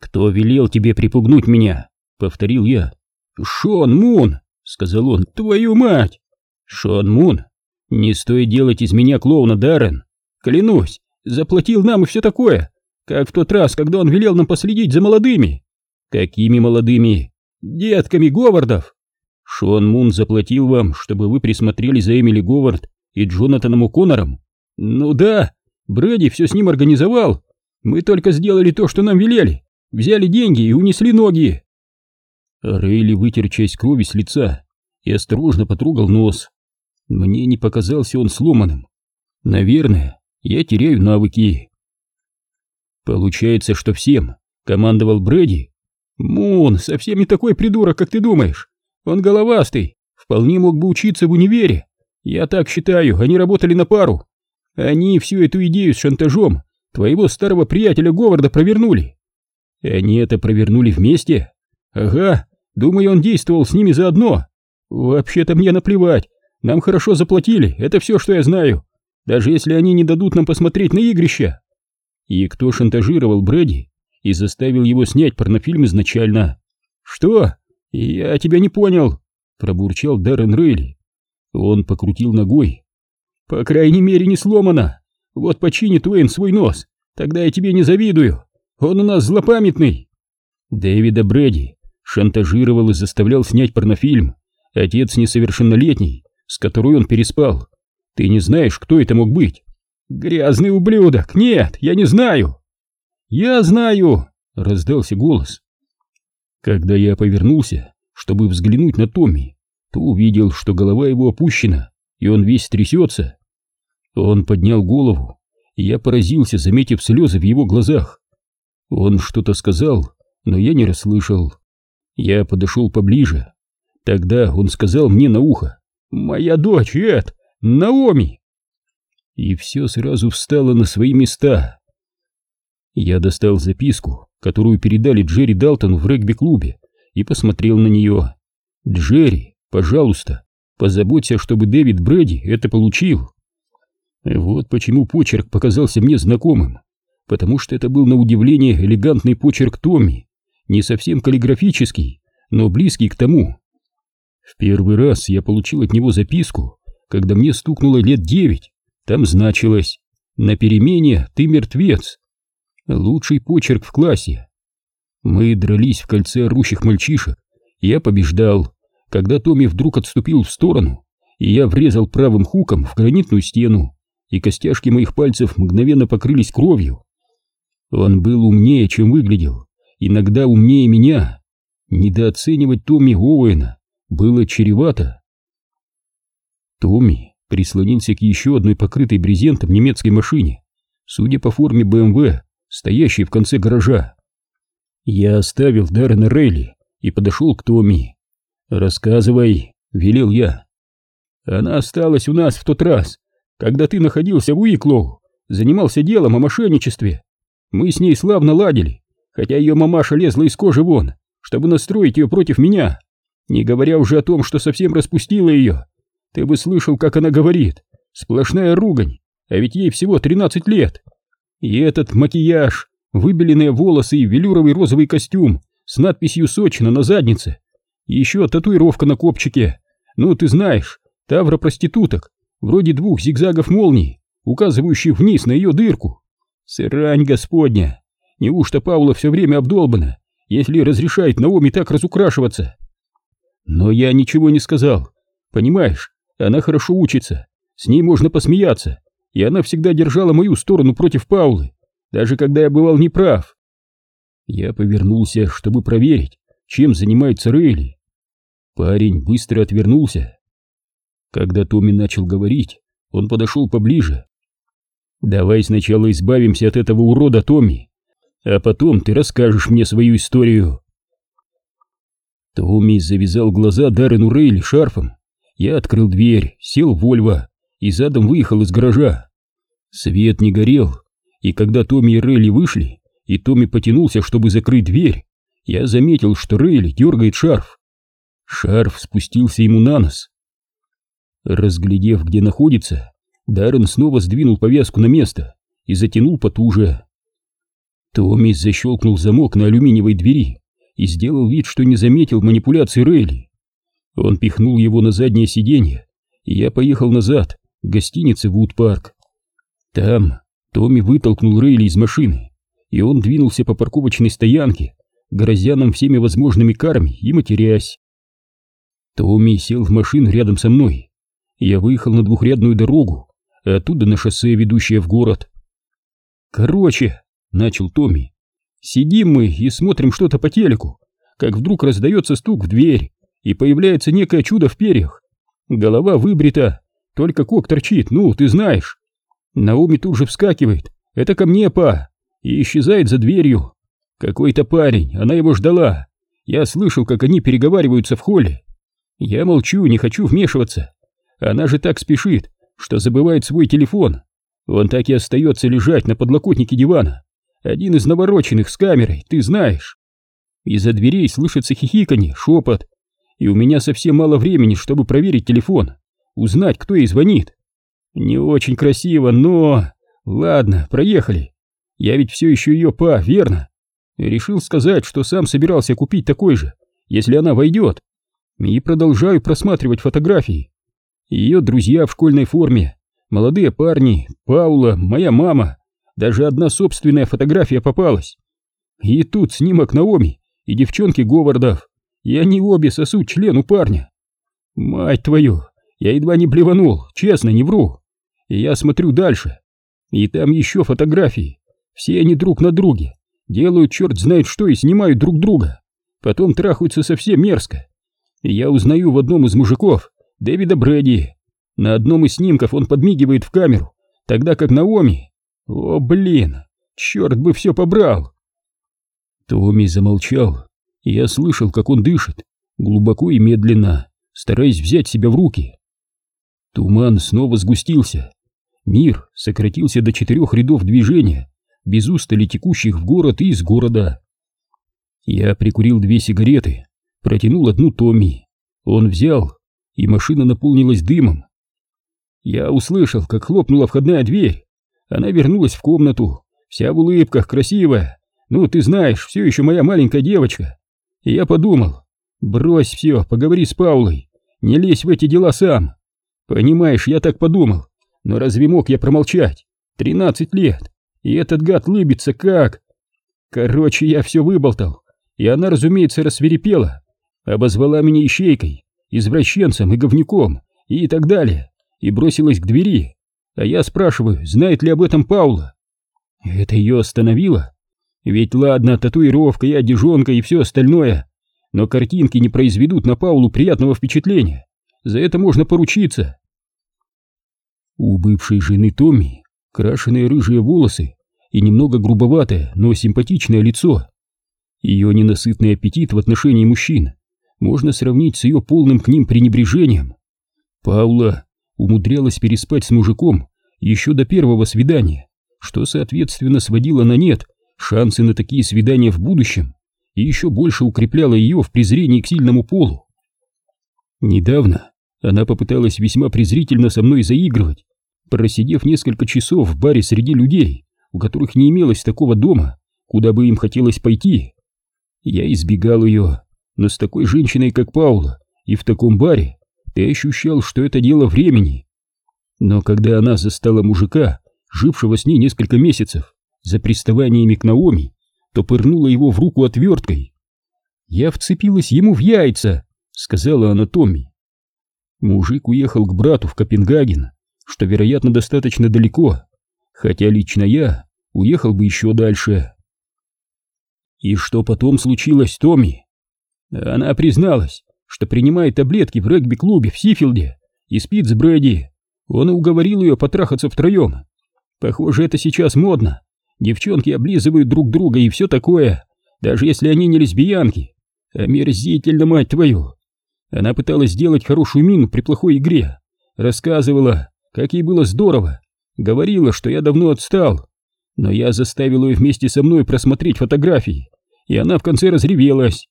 «Кто велел тебе припугнуть меня?» — повторил я. «Шон Мун!» — сказал он. «Твою мать!» «Шон Мун? Не стоит делать из меня клоуна, Даррен. Клянусь, заплатил нам и все такое, как в тот раз, когда он велел нам последить за молодыми». «Какими молодыми?» «Детками Говардов!» «Шон Мун заплатил вам, чтобы вы присмотрели за Эмили Говард и Джонатаном О'Коннором?» «Ну да, Брэди все с ним организовал. Мы только сделали то, что нам велели. Взяли деньги и унесли ноги. Рейли вытер часть крови с лица и осторожно потрогал нос. Мне не показался он сломанным. Наверное, я теряю навыки. Получается, что всем командовал Брэди. Мун совсем не такой придурок, как ты думаешь. Он головастый, вполне мог бы учиться в универе. Я так считаю, они работали на пару. Они всю эту идею с шантажом твоего старого приятеля Говарда провернули. И они это провернули вместе? Ага, думаю, он действовал с ними заодно. Вообще-то мне наплевать, нам хорошо заплатили, это все, что я знаю. Даже если они не дадут нам посмотреть на игрища. И кто шантажировал Брэди и заставил его снять порнофильм изначально? Что? Я тебя не понял, пробурчал Даррен Рейли. Он покрутил ногой. По крайней мере, не сломано. Вот починит Уэйн свой нос, тогда я тебе не завидую. Он у нас злопамятный. Дэвида Брэди шантажировал и заставлял снять порнофильм отец несовершеннолетний, с которой он переспал. Ты не знаешь, кто это мог быть? Грязный ублюдок! Нет, я не знаю! Я знаю! Раздался голос. Когда я повернулся, чтобы взглянуть на Томми, то увидел, что голова его опущена, и он весь трясется. Он поднял голову, и я поразился, заметив слезы в его глазах. Он что-то сказал, но я не расслышал. Я подошел поближе. Тогда он сказал мне на ухо «Моя дочь, Эд, Наоми!» И все сразу встало на свои места. Я достал записку, которую передали Джерри Далтону в регби-клубе, и посмотрел на нее. «Джерри, пожалуйста, позаботься, чтобы Дэвид Брэди это получил». Вот почему почерк показался мне знакомым потому что это был на удивление элегантный почерк Томми, не совсем каллиграфический, но близкий к тому. В первый раз я получил от него записку, когда мне стукнуло лет девять. Там значилось «На перемене ты мертвец». Лучший почерк в классе. Мы дрались в кольце орущих мальчишек, я побеждал, когда Томми вдруг отступил в сторону, и я врезал правым хуком в гранитную стену, и костяшки моих пальцев мгновенно покрылись кровью. Он был умнее, чем выглядел, иногда умнее меня. Недооценивать Томми Оуэна было чревато. Томми прислонился к еще одной покрытой брезентом немецкой машине, судя по форме БМВ, стоящей в конце гаража. Я оставил Даррена Рейли и подошел к Томми. «Рассказывай», — велел я. «Она осталась у нас в тот раз, когда ты находился в Уиклоу, занимался делом о мошенничестве. Мы с ней славно ладили, хотя ее мамаша лезла из кожи вон, чтобы настроить ее против меня, не говоря уже о том, что совсем распустила ее. Ты бы слышал, как она говорит, сплошная ругань, а ведь ей всего 13 лет. И этот макияж, выбеленные волосы и велюровый розовый костюм с надписью «Сочина» на заднице, и еще татуировка на копчике, ну ты знаешь, тавра проституток, вроде двух зигзагов молний, указывающих вниз на ее дырку. Сырань господня! Неужто Паула все время обдолбана, если разрешает Наоми так разукрашиваться? Но я ничего не сказал. Понимаешь, она хорошо учится, с ней можно посмеяться, и она всегда держала мою сторону против Паулы, даже когда я бывал неправ. Я повернулся, чтобы проверить, чем занимается Рейли. Парень быстро отвернулся. Когда Томми начал говорить, он подошел поближе Давай сначала избавимся от этого урода Томми, а потом ты расскажешь мне свою историю. Томми завязал глаза Даррену Рейли шарфом. Я открыл дверь, сел в Вольво и задом выехал из гаража. Свет не горел, и когда Томми и Рейли вышли, и Томми потянулся, чтобы закрыть дверь, я заметил, что Рейли дергает шарф. Шарф спустился ему на нос. Разглядев, где находится, Даррен снова сдвинул повязку на место и затянул потуже. Томми защелкнул замок на алюминиевой двери и сделал вид, что не заметил манипуляции Рейли. Он пихнул его на заднее сиденье, и я поехал назад, к гостинице Вуд-парк. Там Томми вытолкнул Рейли из машины, и он двинулся по парковочной стоянке, грозя нам всеми возможными карами и матерясь. Томми сел в машину рядом со мной. Я выехал на двухрядную дорогу, а оттуда на шоссе, ведущее в город. «Короче», — начал Томми, — «сидим мы и смотрим что-то по телеку, как вдруг раздается стук в дверь, и появляется некое чудо в перьях. Голова выбрита, только кок торчит, ну, ты знаешь. Наоми тут же вскакивает, это ко мне, па, и исчезает за дверью. Какой-то парень, она его ждала. Я слышал, как они переговариваются в холле. Я молчу, не хочу вмешиваться. Она же так спешит, что забывает свой телефон. Он так и остается лежать на подлокотнике дивана. Один из навороченных с камерой, ты знаешь. Из-за дверей слышится хихиканье, шепот. И у меня совсем мало времени, чтобы проверить телефон, узнать, кто ей звонит. Не очень красиво, но... Ладно, проехали. Я ведь все еще ее па, верно? Решил сказать, что сам собирался купить такой же, если она войдет. И продолжаю просматривать фотографии. Ее друзья в школьной форме, молодые парни, Паула, моя мама. Даже одна собственная фотография попалась. И тут снимок Наоми и девчонки Говардов. И они обе сосут член у парня. Мать твою, я едва не блеванул, честно, не вру. И я смотрю дальше. И там еще фотографии. Все они друг на друге делают черт знает что и снимают друг друга. Потом трахаются совсем мерзко. И я узнаю в одном из мужиков Дэвида Брэди. На одном из снимков он подмигивает в камеру, тогда как Наоми... О, блин, черт бы все побрал. Томми замолчал, я слышал, как он дышит, глубоко и медленно, стараясь взять себя в руки. Туман снова сгустился. Мир сократился до четырех рядов движения, без устали текущих в город и из города. Я прикурил две сигареты, протянул одну Томми. Он взял, и машина наполнилась дымом. Я услышал, как хлопнула входная дверь. Она вернулась в комнату, вся в улыбках, красивая. Ну, ты знаешь, все еще моя маленькая девочка. И я подумал, брось все, поговори с Паулой, не лезь в эти дела сам. Понимаешь, я так подумал, но разве мог я промолчать? Тринадцать лет. И этот гад лыбится как... Короче, я все выболтал, и она, разумеется, рассверепела, обозвала меня ищейкой, извращенцем и говнюком, и так далее, и бросилась к двери. А я спрашиваю, знает ли об этом Паула. Это ее остановило? Ведь ладно, татуировка и одежонка и все остальное, но картинки не произведут на Паулу приятного впечатления. За это можно поручиться. У бывшей жены Томми крашеные рыжие волосы и немного грубоватое, но симпатичное лицо. Ее ненасытный аппетит в отношении мужчин можно сравнить с ее полным к ним пренебрежением. Паула умудрялась переспать с мужиком еще до первого свидания, что, соответственно, сводило на нет шансы на такие свидания в будущем и еще больше укрепляло ее в презрении к сильному полу. Недавно она попыталась весьма презрительно со мной заигрывать, просидев несколько часов в баре среди людей, у которых не имелось такого дома, куда бы им хотелось пойти. Я избегал ее, но с такой женщиной, как Паула, и в таком баре, ты ощущал, что это дело времени. Но когда она застала мужика, жившего с ней несколько месяцев, за приставаниями к Наоми, то пырнула его в руку отверткой. «Я вцепилась ему в яйца», — сказала она Томми. Мужик уехал к брату в Копенгаген, что, вероятно, достаточно далеко, хотя лично я уехал бы еще дальше. И что потом случилось Томми? Она призналась, что принимает таблетки в регби-клубе в Сифилде и спит с Брэди. Он уговорил ее потрахаться втроем. Похоже, это сейчас модно. Девчонки облизывают друг друга и все такое, даже если они не лесбиянки. Омерзительно, мать твою. Она пыталась сделать хорошую мину при плохой игре. Рассказывала, как ей было здорово. Говорила, что я давно отстал. Но я заставил ее вместе со мной просмотреть фотографии, и она в конце разревелась.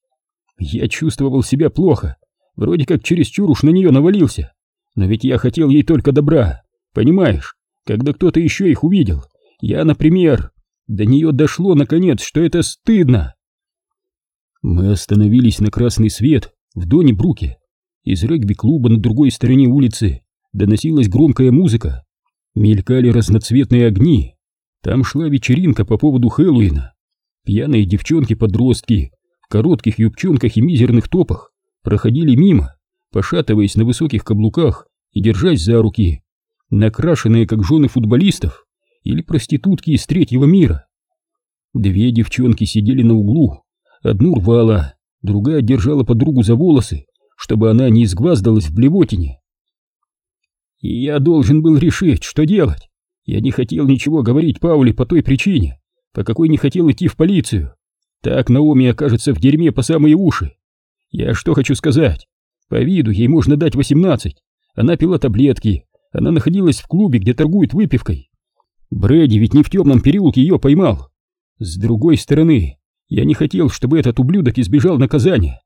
Я чувствовал себя плохо, вроде как чересчур уж на нее навалился. Но ведь я хотел ей только добра, понимаешь? Когда кто-то еще их увидел, я, например... До нее дошло, наконец, что это стыдно. Мы остановились на красный свет в Доне Бруке. Из регби-клуба на другой стороне улицы доносилась громкая музыка. Мелькали разноцветные огни. Там шла вечеринка по поводу Хэллоуина. Пьяные девчонки-подростки коротких юбчонках и мизерных топах проходили мимо, пошатываясь на высоких каблуках и держась за руки, накрашенные как жены футболистов или проститутки из третьего мира. Две девчонки сидели на углу, одну рвала, другая держала подругу за волосы, чтобы она не изгваздалась в блевотине. И я должен был решить, что делать. Я не хотел ничего говорить Пауле по той причине, по какой не хотел идти в полицию. Так Наоми окажется в дерьме по самые уши. Я что хочу сказать? По виду ей можно дать восемнадцать. Она пила таблетки, она находилась в клубе, где торгуют выпивкой. Брэди ведь не в темном переулке ее поймал. С другой стороны, я не хотел, чтобы этот ублюдок избежал наказания.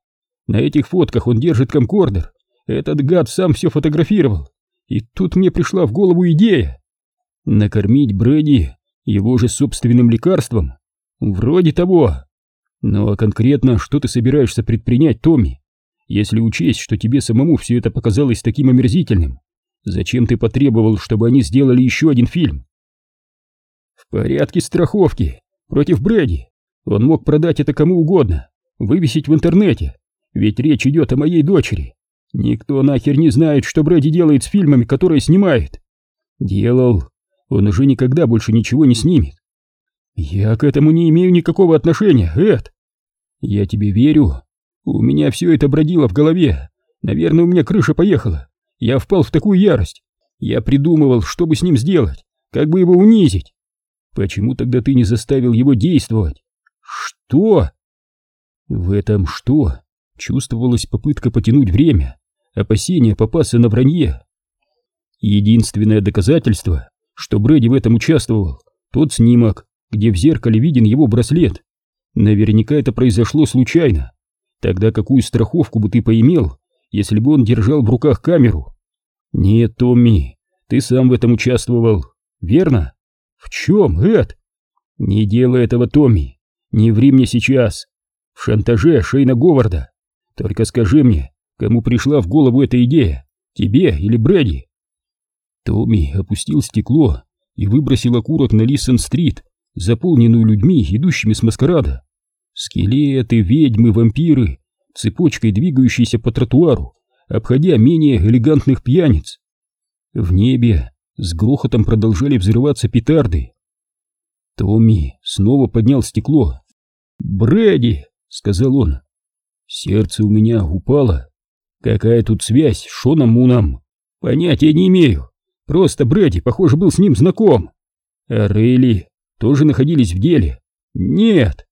На этих фотках он держит комкордер. Этот гад сам все фотографировал. И тут мне пришла в голову идея. Накормить Брэди его же собственным лекарством. Вроде того. Ну а конкретно, что ты собираешься предпринять, Томми? Если учесть, что тебе самому все это показалось таким омерзительным, зачем ты потребовал, чтобы они сделали еще один фильм? В порядке страховки. Против Брэди. Он мог продать это кому угодно, вывесить в интернете, ведь речь идет о моей дочери. Никто нахер не знает, что Брэди делает с фильмами, которые снимает. Делал. Он уже никогда больше ничего не снимет. Я к этому не имею никакого отношения, Эд. Я тебе верю. У меня все это бродило в голове. Наверное, у меня крыша поехала. Я впал в такую ярость. Я придумывал, что бы с ним сделать, как бы его унизить. Почему тогда ты не заставил его действовать? Что? В этом что? Чувствовалась попытка потянуть время, опасение попасться на вранье. Единственное доказательство, что Брэди в этом участвовал, тот снимок, где в зеркале виден его браслет. Наверняка это произошло случайно. Тогда какую страховку бы ты поимел, если бы он держал в руках камеру? Нет, Томми, ты сам в этом участвовал, верно? В чем, Эд? Не делай этого, Томми. Не ври мне сейчас. В шантаже Шейна Говарда. Только скажи мне, кому пришла в голову эта идея? Тебе или Брэди? Томми опустил стекло и выбросил окурок на Лисон-стрит, заполненную людьми, идущими с маскарада. Скелеты, ведьмы, вампиры, цепочкой двигающиеся по тротуару, обходя менее элегантных пьяниц. В небе с грохотом продолжали взрываться петарды. Томми снова поднял стекло «Брэди!» — сказал он. Сердце у меня упало. Какая тут связь с Шоном Муном? Понятия не имею. Просто Брэди, похоже, был с ним знаком. А Рейли тоже находились в деле? Нет.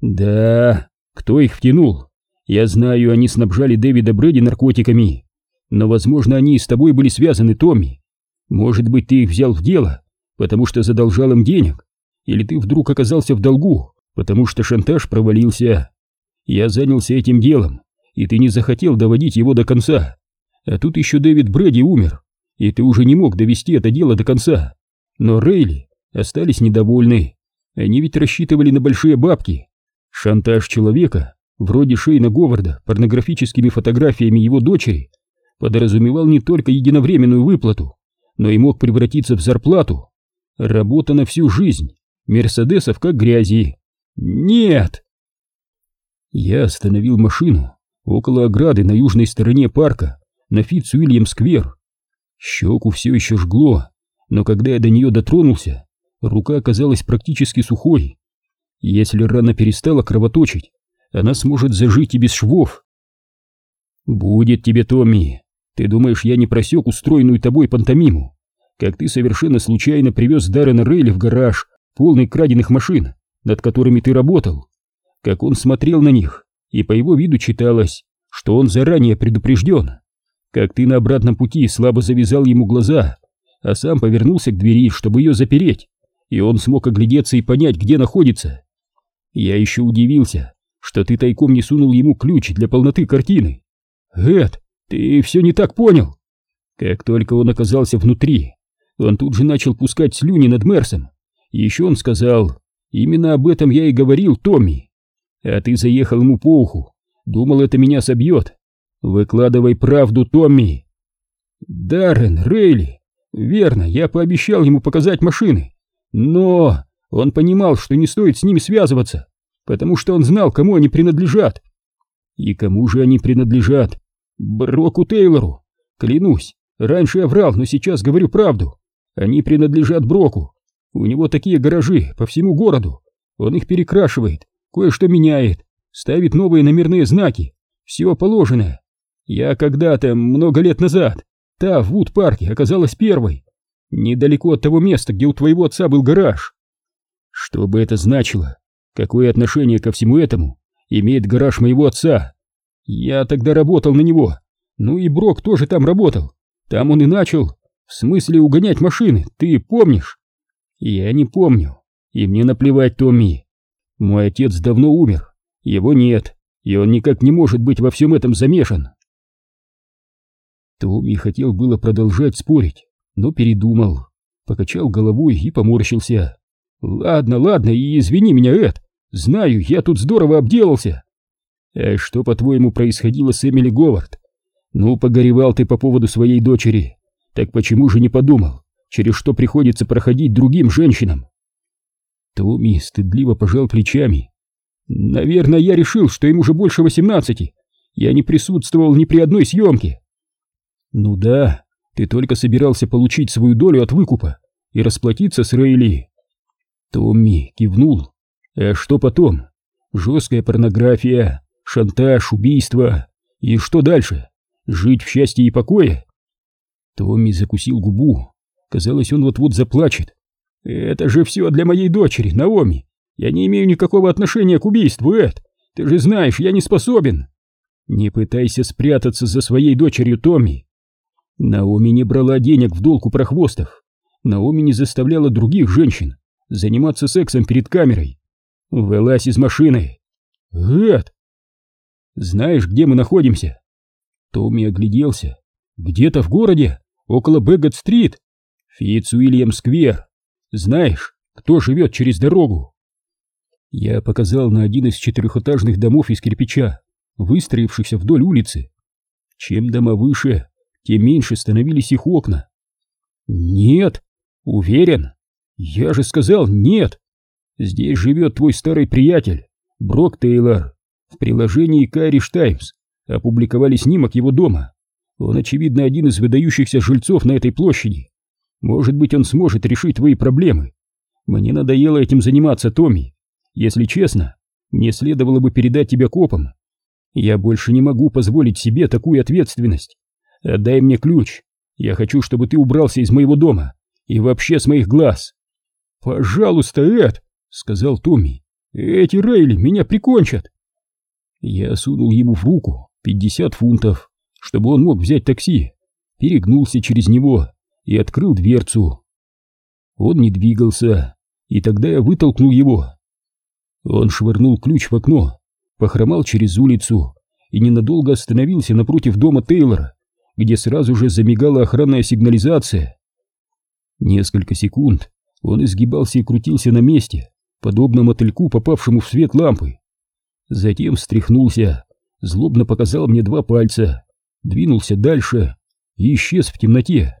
Да, кто их втянул? Я знаю, они снабжали Дэвида Брэди наркотиками. Но, возможно, они с тобой были связаны, Томми. Может быть, ты их взял в дело, потому что задолжал им денег? Или ты вдруг оказался в долгу, потому что шантаж провалился. Я занялся этим делом, и ты не захотел доводить его до конца. А тут еще Дэвид Брэди умер, и ты уже не мог довести это дело до конца. Но Рейли остались недовольны. Они ведь рассчитывали на большие бабки. Шантаж человека, вроде Шейна Говарда, порнографическими фотографиями его дочери, подразумевал не только единовременную выплату, но и мог превратиться в зарплату. Работа на всю жизнь, мерседесов как грязи. «Нет!» Я остановил машину около ограды на южной стороне парка, на Фитц-Уильям-сквер. Щеку все еще жгло, но когда я до нее дотронулся, рука оказалась практически сухой. Если рана перестала кровоточить, она сможет зажить и без швов. «Будет тебе, Томми. Ты думаешь, я не просек устроенную тобой пантомиму? Как ты совершенно случайно привез Даррена Рейли в гараж, полный краденных машин, над которыми ты работал, как он смотрел на них, и по его виду читалось, что он заранее предупрежден, как ты на обратном пути слабо завязал ему глаза, а сам повернулся к двери, чтобы ее запереть, и он смог оглядеться и понять, где находится. Я еще удивился, что ты тайком не сунул ему ключ для полноты картины. Эд, ты все не так понял. Как только он оказался внутри, он тут же начал пускать слюни над Мерсом. Еще он сказал, Именно об этом я и говорил Томми. А ты заехал ему по уху. Думал, это меня собьет. Выкладывай правду, Томми. Даррен, Рейли. Верно, я пообещал ему показать машины. Но он понимал, что не стоит с ними связываться, потому что он знал, кому они принадлежат. И кому же они принадлежат? Броку Тейлору. Клянусь, раньше я врал, но сейчас говорю правду. Они принадлежат Броку. У него такие гаражи по всему городу. Он их перекрашивает, кое-что меняет, ставит новые номерные знаки. Все положенное. Я когда-то, много лет назад, та в Вуд-парке оказалась первой. Недалеко от того места, где у твоего отца был гараж. Что бы это значило? Какое отношение ко всему этому имеет гараж моего отца? Я тогда работал на него. Ну и Брок тоже там работал. Там он и начал. В смысле угонять машины, ты помнишь? Я не помню. И мне наплевать, Томми. Мой отец давно умер. Его нет. И он никак не может быть во всем этом замешан. Томми хотел было продолжать спорить, но передумал. Покачал головой и поморщился. Ладно, ладно, и извини меня, Эд. Знаю, я тут здорово обделался. А что, по-твоему, происходило с Эмили Говард? Ну, погоревал ты по поводу своей дочери. Так почему же не подумал, через что приходится проходить другим женщинам? Томми стыдливо пожал плечами. Наверное, я решил, что им уже больше восемнадцати. Я не присутствовал ни при одной съемке. Ну да, ты только собирался получить свою долю от выкупа и расплатиться с Рейли. Томми кивнул. А что потом? Жесткая порнография, шантаж, убийство. И что дальше? Жить в счастье и покое? Томми закусил губу. Казалось, он вот-вот заплачет. Это же все для моей дочери, Наоми. Я не имею никакого отношения к убийству, Эд. Ты же знаешь, я не способен. Не пытайся спрятаться за своей дочерью, Томми. Наоми не брала денег в долг у прохвостов. Наоми не заставляла других женщин заниматься сексом перед камерой. Вылазь из машины. Эд! Знаешь, где мы находимся? Томми огляделся. Где-то в городе, около Бэггет-стрит. Фитц-Уильям-сквер. Знаешь, кто живет через дорогу? Я показал на один из четырехэтажных домов из кирпича, выстроившихся вдоль улицы. Чем дома выше, тем меньше становились их окна. Нет, уверен. Я же сказал нет. Здесь живет твой старый приятель, Брок Тейлор. В приложении Кайриш Таймс опубликовали снимок его дома. Он, очевидно, один из выдающихся жильцов на этой площади. Может быть, он сможет решить твои проблемы. Мне надоело этим заниматься, Томми. Если честно, мне следовало бы передать тебя копам. Я больше не могу позволить себе такую ответственность. Отдай мне ключ. Я хочу, чтобы ты убрался из моего дома и вообще с моих глаз. Пожалуйста, Эд, сказал Томми. Эти Рейли меня прикончат. Я сунул ему в руку пятьдесят фунтов, чтобы он мог взять такси, перегнулся через него и открыл дверцу. Он не двигался, и тогда я вытолкнул его. Он швырнул ключ в окно, похромал через улицу и ненадолго остановился напротив дома Тейлора, где сразу же замигала охранная сигнализация. Несколько секунд он изгибался и крутился на месте, подобно мотыльку, попавшему в свет лампы. Затем встряхнулся, злобно показал мне два пальца, двинулся дальше и исчез в темноте.